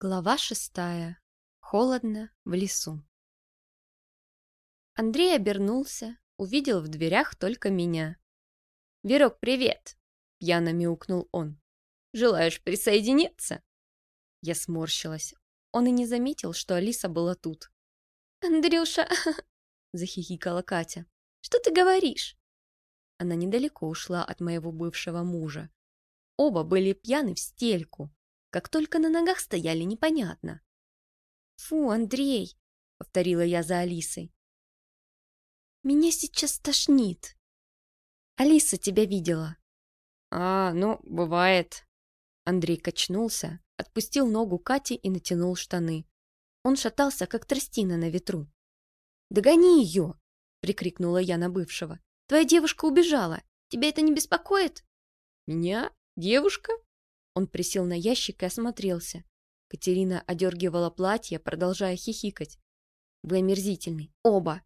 Глава шестая. Холодно в лесу. Андрей обернулся, увидел в дверях только меня. «Верок, привет!» — пьяно мяукнул он. «Желаешь присоединиться?» Я сморщилась. Он и не заметил, что Алиса была тут. «Андрюша!» — захихикала Катя. «Что ты говоришь?» Она недалеко ушла от моего бывшего мужа. Оба были пьяны в стельку, как только на ногах стояли, непонятно. «Фу, Андрей!» — повторила я за Алисой. «Меня сейчас тошнит. Алиса тебя видела». «А, ну, бывает». Андрей качнулся, отпустил ногу Кати и натянул штаны. Он шатался, как тростина на ветру. «Догони ее!» — прикрикнула я на бывшего. «Твоя девушка убежала. Тебя это не беспокоит?» «Меня? Девушка?» Он присел на ящик и осмотрелся. Катерина одергивала платье, продолжая хихикать. «Вы омерзительны. Оба!»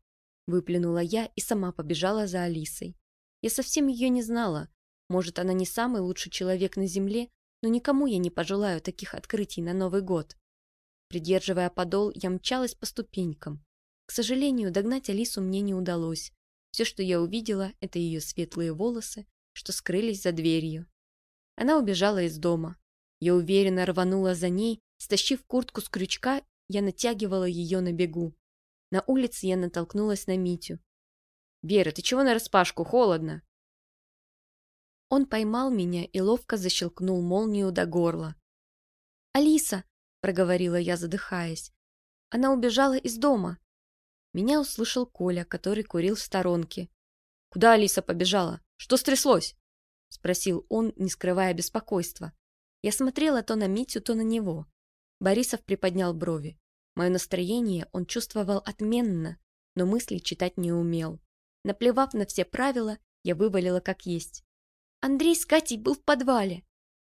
Выплюнула я и сама побежала за Алисой. Я совсем ее не знала. Может, она не самый лучший человек на земле, но никому я не пожелаю таких открытий на Новый год. Придерживая подол, я мчалась по ступенькам. К сожалению, догнать Алису мне не удалось. Все, что я увидела, это ее светлые волосы, что скрылись за дверью. Она убежала из дома. Я уверенно рванула за ней, стащив куртку с крючка, я натягивала ее на бегу. На улице я натолкнулась на Митю. «Вера, ты чего нараспашку? Холодно!» Он поймал меня и ловко защелкнул молнию до горла. «Алиса!» — проговорила я, задыхаясь. «Она убежала из дома!» Меня услышал Коля, который курил в сторонке. «Куда Алиса побежала? Что стряслось?» — спросил он, не скрывая беспокойства. Я смотрела то на Митю, то на него. Борисов приподнял брови. Мое настроение он чувствовал отменно, но мысли читать не умел. Наплевав на все правила, я вывалила как есть. «Андрей с Катей был в подвале!»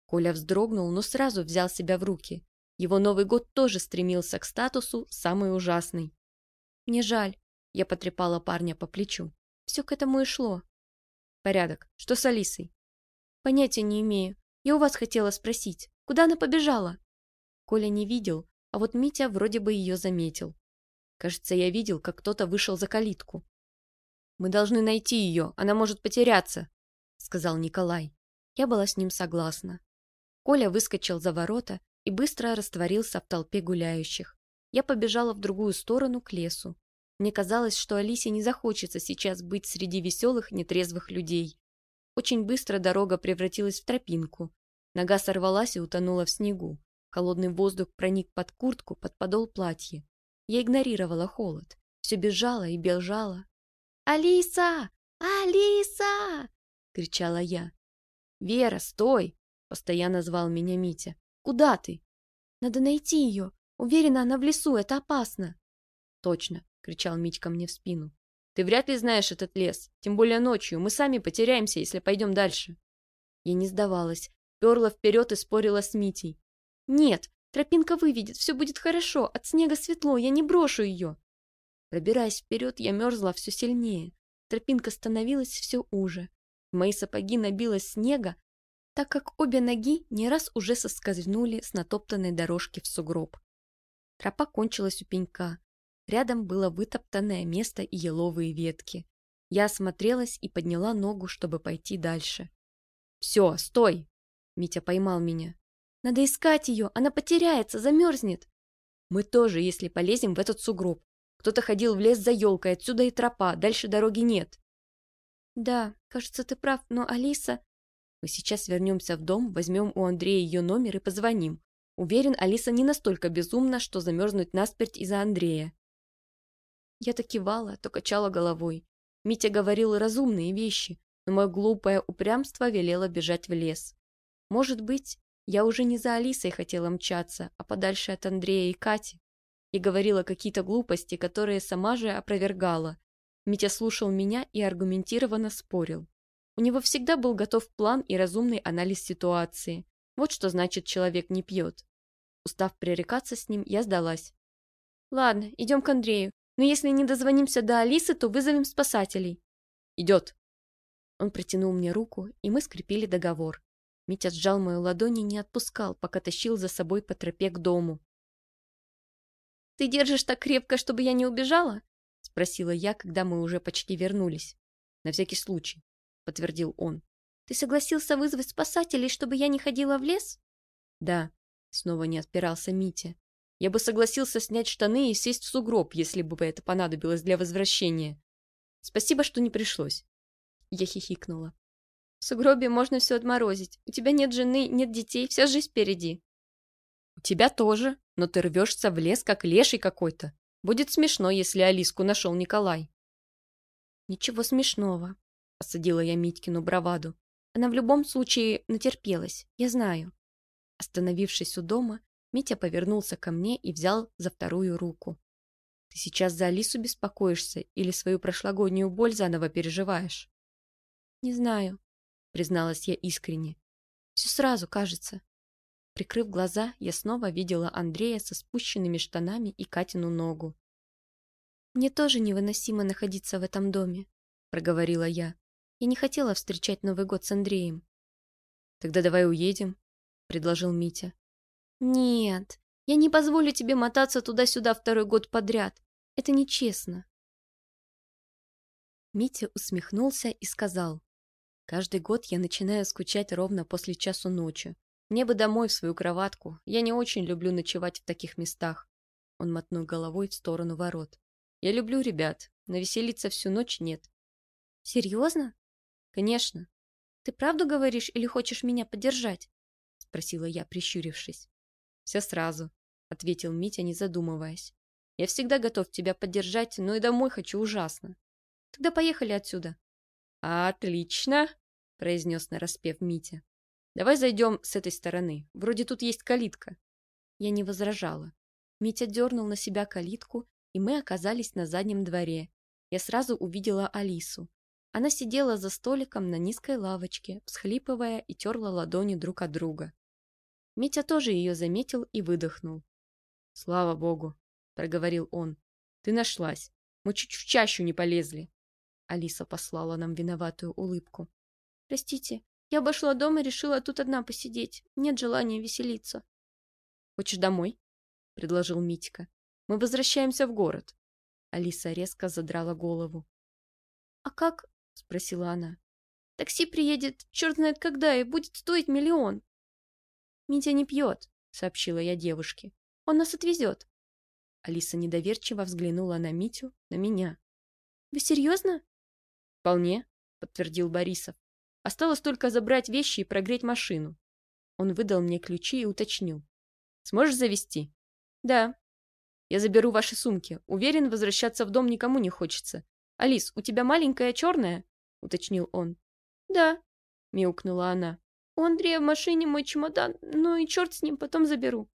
Коля вздрогнул, но сразу взял себя в руки. Его Новый год тоже стремился к статусу «самый ужасный». «Мне жаль», — я потрепала парня по плечу. «Все к этому и шло». «Порядок. Что с Алисой?» Понятия не имею. Я у вас хотела спросить, куда она побежала? Коля не видел, а вот Митя вроде бы ее заметил. Кажется, я видел, как кто-то вышел за калитку. «Мы должны найти ее, она может потеряться», — сказал Николай. Я была с ним согласна. Коля выскочил за ворота и быстро растворился в толпе гуляющих. Я побежала в другую сторону, к лесу. Мне казалось, что Алисе не захочется сейчас быть среди веселых, нетрезвых людей. Очень быстро дорога превратилась в тропинку. Нога сорвалась и утонула в снегу. Холодный воздух проник под куртку, под подол платья. Я игнорировала холод. Все бежала и бежала. «Алиса! Алиса!» — кричала я. «Вера, стой!» — постоянно звал меня Митя. «Куда ты?» «Надо найти ее. Уверена, она в лесу, это опасно». «Точно!» — кричал Митька мне в спину. Ты вряд ли знаешь этот лес, тем более ночью. Мы сами потеряемся, если пойдем дальше. Я не сдавалась, перла вперед и спорила с Митей. Нет, тропинка выведет, все будет хорошо, от снега светло, я не брошу ее. Пробираясь вперед, я мерзла все сильнее. Тропинка становилась все уже. В мои сапоги набилось снега, так как обе ноги не раз уже соскользнули с натоптанной дорожки в сугроб. Тропа кончилась у пенька. Рядом было вытоптанное место и еловые ветки. Я осмотрелась и подняла ногу, чтобы пойти дальше. «Все, стой!» Митя поймал меня. «Надо искать ее, она потеряется, замерзнет!» «Мы тоже, если полезем в этот сугроб. Кто-то ходил в лес за елкой, отсюда и тропа, дальше дороги нет». «Да, кажется, ты прав, но Алиса...» «Мы сейчас вернемся в дом, возьмем у Андрея ее номер и позвоним. Уверен, Алиса не настолько безумна, что замерзнуть насмерть из-за Андрея. Я то кивала, то качала головой. Митя говорил разумные вещи, но мое глупое упрямство велело бежать в лес. Может быть, я уже не за Алисой хотела мчаться, а подальше от Андрея и Кати. И говорила какие-то глупости, которые сама же опровергала. Митя слушал меня и аргументированно спорил. У него всегда был готов план и разумный анализ ситуации. Вот что значит человек не пьет. Устав пререкаться с ним, я сдалась. «Ладно, идем к Андрею. Но если не дозвонимся до Алисы, то вызовем спасателей. Идет. Он протянул мне руку, и мы скрепили договор. Митя сжал мою ладонь и не отпускал, пока тащил за собой по тропе к дому. Ты держишь так крепко, чтобы я не убежала? Спросила я, когда мы уже почти вернулись. На всякий случай, подтвердил он. Ты согласился вызвать спасателей, чтобы я не ходила в лес? Да, снова не отпирался Митя. Я бы согласился снять штаны и сесть в сугроб, если бы это понадобилось для возвращения. Спасибо, что не пришлось. Я хихикнула. В сугробе можно все отморозить. У тебя нет жены, нет детей, вся жизнь впереди. У тебя тоже, но ты рвешься в лес, как леший какой-то. Будет смешно, если Алиску нашел Николай. Ничего смешного, осадила я Митькину браваду. Она в любом случае натерпелась, я знаю. Остановившись у дома, Митя повернулся ко мне и взял за вторую руку. Ты сейчас за Алису беспокоишься или свою прошлогоднюю боль заново переживаешь? Не знаю, призналась я искренне. Все сразу кажется. Прикрыв глаза, я снова видела Андрея со спущенными штанами и Катину ногу. «Мне тоже невыносимо находиться в этом доме», — проговорила я. «Я не хотела встречать Новый год с Андреем». «Тогда давай уедем», — предложил Митя. «Нет, я не позволю тебе мотаться туда-сюда второй год подряд. Это нечестно». Митя усмехнулся и сказал. Каждый год я начинаю скучать ровно после часу ночи. Мне бы домой в свою кроватку. Я не очень люблю ночевать в таких местах. Он мотнул головой в сторону ворот. Я люблю ребят, но веселиться всю ночь нет. Серьезно? Конечно. Ты правду говоришь или хочешь меня поддержать? Спросила я, прищурившись. Все сразу, ответил Митя, не задумываясь. Я всегда готов тебя поддержать, но и домой хочу ужасно. Тогда поехали отсюда. «Отлично!» — произнес нараспев Митя. «Давай зайдем с этой стороны. Вроде тут есть калитка». Я не возражала. Митя дернул на себя калитку, и мы оказались на заднем дворе. Я сразу увидела Алису. Она сидела за столиком на низкой лавочке, всхлипывая и терла ладони друг от друга. Митя тоже ее заметил и выдохнул. «Слава богу!» — проговорил он. «Ты нашлась. Мы чуть в чащу не полезли». Алиса послала нам виноватую улыбку. «Простите, я обошла дом и решила тут одна посидеть. Нет желания веселиться». «Хочешь домой?» — предложил Митька. «Мы возвращаемся в город». Алиса резко задрала голову. «А как?» — спросила она. «Такси приедет черт знает когда и будет стоить миллион». «Митя не пьет», — сообщила я девушке. «Он нас отвезет». Алиса недоверчиво взглянула на Митю, на меня. «Вы серьезно?» «Вполне», — подтвердил Борисов. «Осталось только забрать вещи и прогреть машину». Он выдал мне ключи и уточнил. «Сможешь завести?» «Да». «Я заберу ваши сумки. Уверен, возвращаться в дом никому не хочется. Алис, у тебя маленькая черная?» — уточнил он. «Да», — мяукнула она. «У Андрея в машине мой чемодан, ну и черт с ним, потом заберу».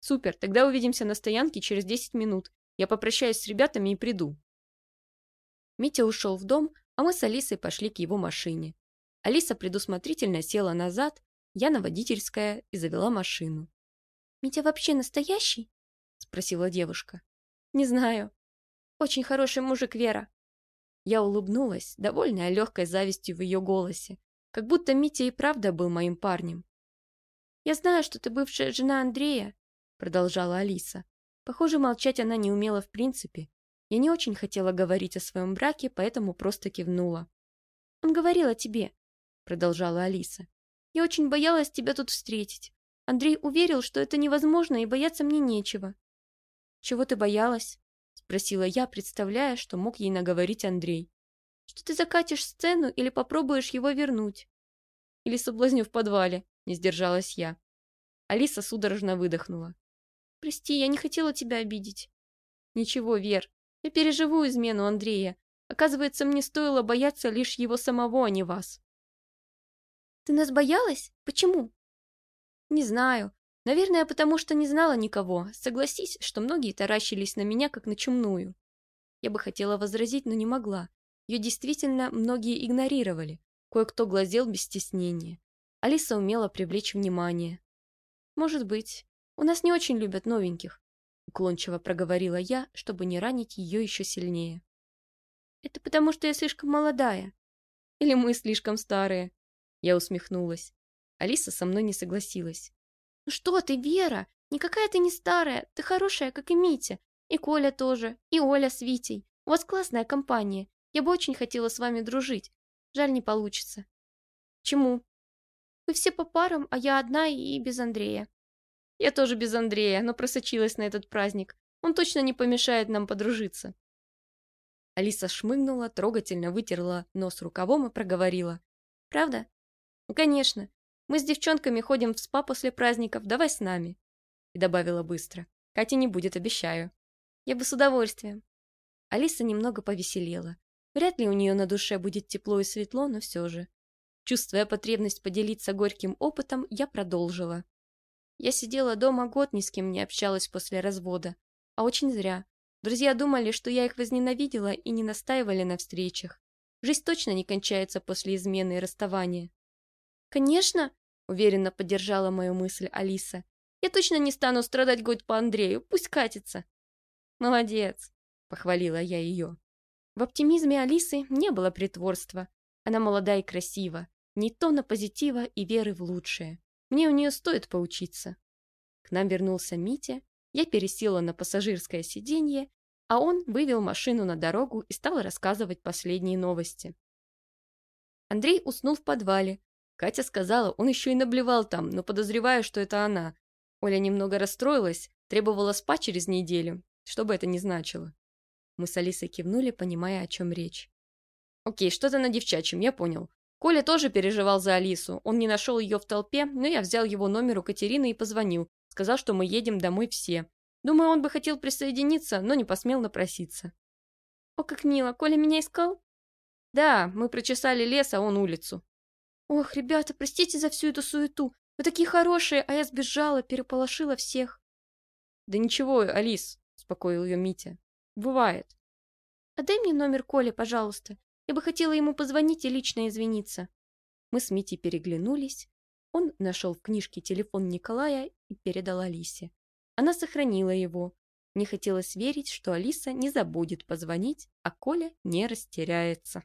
«Супер, тогда увидимся на стоянке через десять минут. Я попрощаюсь с ребятами и приду». Митя ушел в дом, а мы с Алисой пошли к его машине. Алиса предусмотрительно села назад, я на водительское и завела машину. «Митя вообще настоящий?» — спросила девушка. «Не знаю. Очень хороший мужик, Вера». Я улыбнулась, довольная легкой завистью в ее голосе, как будто Митя и правда был моим парнем. «Я знаю, что ты бывшая жена Андрея», — продолжала Алиса. Похоже, молчать она не умела в принципе, я не очень хотела говорить о своем браке, поэтому просто кивнула. «Он говорил о тебе», — продолжала Алиса. «Я очень боялась тебя тут встретить. Андрей уверил, что это невозможно и бояться мне нечего». «Чего ты боялась?» — спросила я, представляя, что мог ей наговорить Андрей. «Что ты закатишь сцену или попробуешь его вернуть?» «Или соблазню в подвале», — не сдержалась я. Алиса судорожно выдохнула. «Прости, я не хотела тебя обидеть». «Ничего, Вер, я переживу измену Андрея. Оказывается, мне стоило бояться лишь его самого, а не вас. Ты нас боялась? Почему? Не знаю. Наверное, потому что не знала никого. Согласись, что многие таращились на меня, как на чумную. Я бы хотела возразить, но не могла. Ее действительно многие игнорировали. Кое-кто глазел без стеснения. Алиса умела привлечь внимание. Может быть. У нас не очень любят новеньких уклончиво проговорила я, чтобы не ранить ее еще сильнее. «Это потому, что я слишком молодая. Или мы слишком старые?» Я усмехнулась. Алиса со мной не согласилась. «Ну что ты, Вера? Никакая ты не старая. Ты хорошая, как и Митя. И Коля тоже, и Оля с Витей. У вас классная компания. Я бы очень хотела с вами дружить. Жаль, не получится. Чему? Вы все по парам, а я одна и без Андрея. Я тоже без Андрея, но просочилась на этот праздник. Он точно не помешает нам подружиться. Алиса шмыгнула, трогательно вытерла нос рукавом и проговорила. «Правда?» «Ну, конечно. Мы с девчонками ходим в спа после праздников, давай с нами». И добавила быстро. «Катя не будет, обещаю». «Я бы с удовольствием». Алиса немного повеселела. Вряд ли у нее на душе будет тепло и светло, но все же. Чувствуя потребность поделиться горьким опытом, я продолжила. Я сидела дома год, ни с кем не общалась после развода. А очень зря. Друзья думали, что я их возненавидела и не настаивали на встречах. Жизнь точно не кончается после измены и расставания. «Конечно!» – уверенно поддержала мою мысль Алиса. «Я точно не стану страдать год по Андрею, пусть катится!» «Молодец!» – похвалила я ее. В оптимизме Алисы не было притворства. Она молода и красива, не тона позитива и веры в лучшее. Мне у нее стоит поучиться. К нам вернулся Митя, я пересела на пассажирское сиденье, а он вывел машину на дорогу и стал рассказывать последние новости. Андрей уснул в подвале. Катя сказала, он еще и наблевал там, но подозреваю, что это она. Оля немного расстроилась, требовала спать через неделю, что бы это ни значило. Мы с Алисой кивнули, понимая, о чем речь. Окей, что-то на девчачьем, я понял. Коля тоже переживал за Алису. Он не нашел ее в толпе, но я взял его номер у Катерины и позвонил. Сказал, что мы едем домой все. Думаю, он бы хотел присоединиться, но не посмел напроситься. «О, как мило! Коля меня искал?» «Да, мы прочесали лес, а он улицу». «Ох, ребята, простите за всю эту суету. Вы такие хорошие, а я сбежала, переполошила всех». «Да ничего, Алис», — успокоил ее Митя. «Бывает». «Отдай мне номер Коли, пожалуйста. Я бы хотела ему позвонить и лично извиниться». Мы с Митей переглянулись. Он нашел в книжке телефон Николая и передал Алисе. Она сохранила его. Не хотелось верить, что Алиса не забудет позвонить, а Коля не растеряется.